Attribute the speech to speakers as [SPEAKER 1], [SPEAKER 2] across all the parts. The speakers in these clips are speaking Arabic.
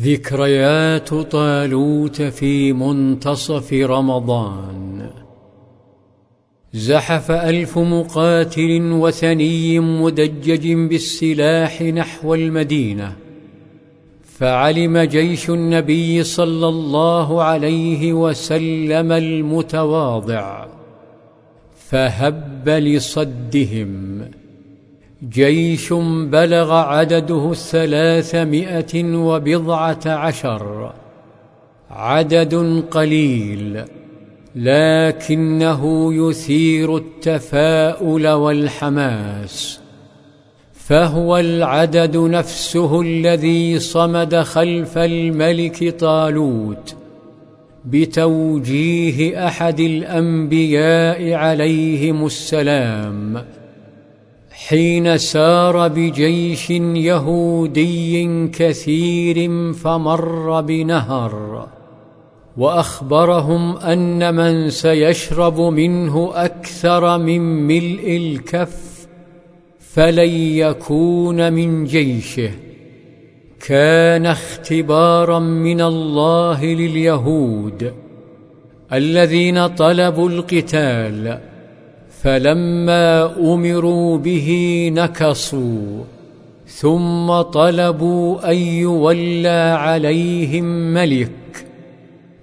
[SPEAKER 1] ذكريات طالوت في منتصف رمضان. زحف ألف مقاتل وثني مدجج بالسلاح نحو المدينة فعلم جيش النبي صلى الله عليه وسلم المتواضع فهب لصدهم. جيش بلغ عدده الثلاثمائة وبضعة عشر. عدد قليل لكنه يثير التفاؤل والحماس. فهو العدد نفسه الذي صمد خلف الملك طالوت بتوجيه أحد الأنبياء عليهم السلام. حين سار بجيش يهودي كثير فمر بنهر وأخبرهم أن من سيشرب منه أكثر من ملء الكف فلن يكون من جيشه. كان اختبارا من الله لليهود الذين طلبوا القتال. فلما أمروا به نكصوا ثم طلبوا أن يولى عليهم ملك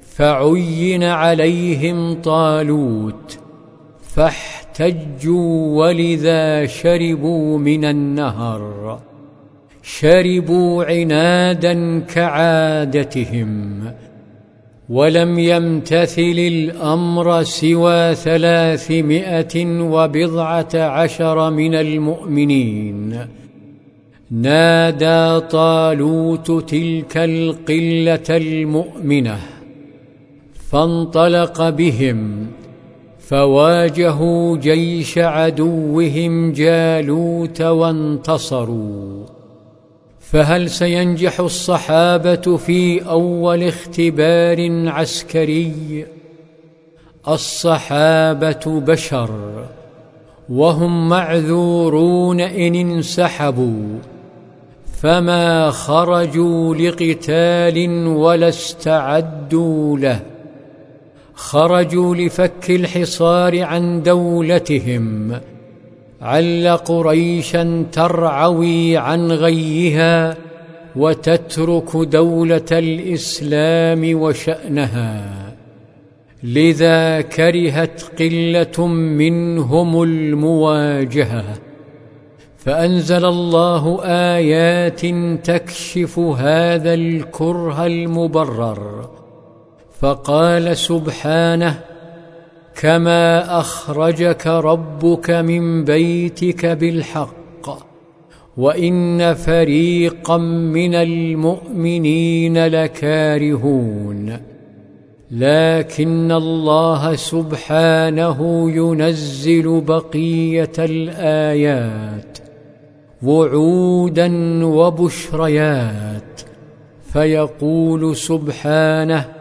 [SPEAKER 1] فعين عليهم طالوت فاحتجوا ولذا شربوا من النهر شربوا عنادا كعادتهم. ولم يمتثل الأمر سوى ثلاثمائة وبضعة عشر من المؤمنين. نادى طالوت تلك القلة المؤمنة فانطلق بهم فواجهوا جيش عدوهم جالوت وانتصروا. فهل سينجح الصحابة في أول اختبار عسكري؟ الصحابة بشر وهم معذورون إن انسحبوا فما خرجوا لقتال ولا استعدوا له خرجوا لفك الحصار عن دولتهم عل قريشا ترعوي عن غيها وتترك دولة الإسلام وشأنها. لذا كرهت قلة منهم المواجهة. فأنزل الله آيات تكشف هذا الكره المبرر. فقال سبحانه كما اخرجك ربك من بيتك بالحق وان فريقا من المؤمنين لكارهون لكن الله سبحانه ينزل بقيه الايات وعودا وبشريات فيقول سبحانه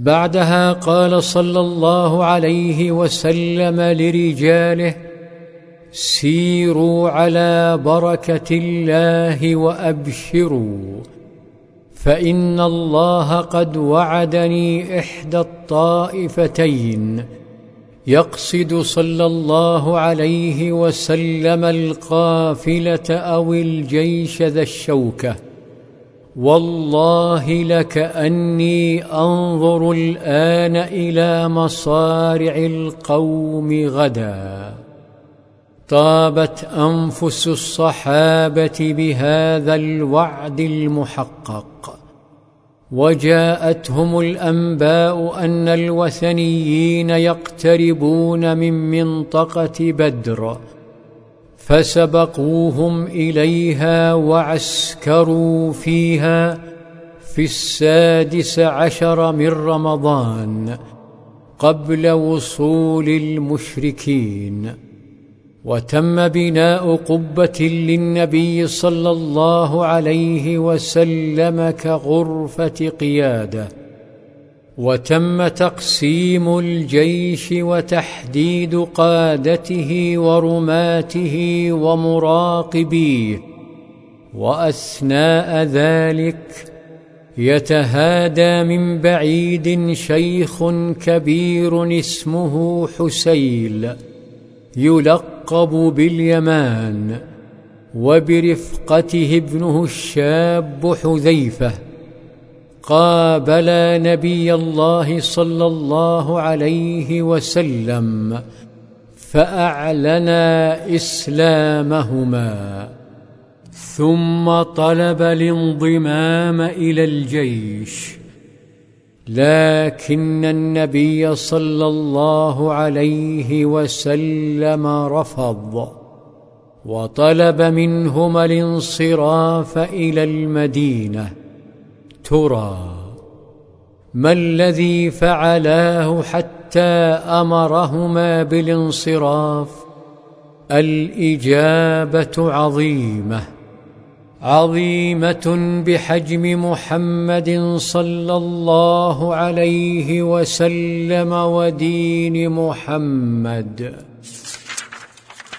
[SPEAKER 1] بعدها قال صلى الله عليه وسلم لرجاله سيروا على بركة الله وأبشروا فإن الله قد وعدني إحدى الطائفتين. يقصد صلى الله عليه وسلم القافلة أو الجيش ذا الشوكة. والله لكاني أنظر الآن إلى مصارع القوم غدا. طابت أنفس الصحابة بهذا الوعد المحقق. وجاءتهم الأنباء أن الوثنيين يقتربون من منطقة بدر. فسبقوهم إليها وعسكروا فيها في السادس عشر من رمضان قبل وصول المشركين. وتم بناء قبة للنبي صلى الله عليه وسلم كغرفة قيادة. وتم تقسيم الجيش وتحديد قادته ورماته ومراقبيه وأثناء ذلك يتهادى من بعيد شيخ كبير اسمه حسيل يلقب باليمان وبرفقته ابنه الشاب حذيفة. قابلا نبي الله صلى الله عليه وسلم فاعلنا إسلامهما. ثم طلب الانضمام إلى الجيش. لكن النبي صلى الله عليه وسلم رفض. وطلب منهما الانصراف إلى المدينة. ترى ما الذي فعلاه حتى أمرهما بالانصراف؟ الإجابة عظيمة عظيمة بحجم محمد صلى الله عليه وسلم ودين محمد.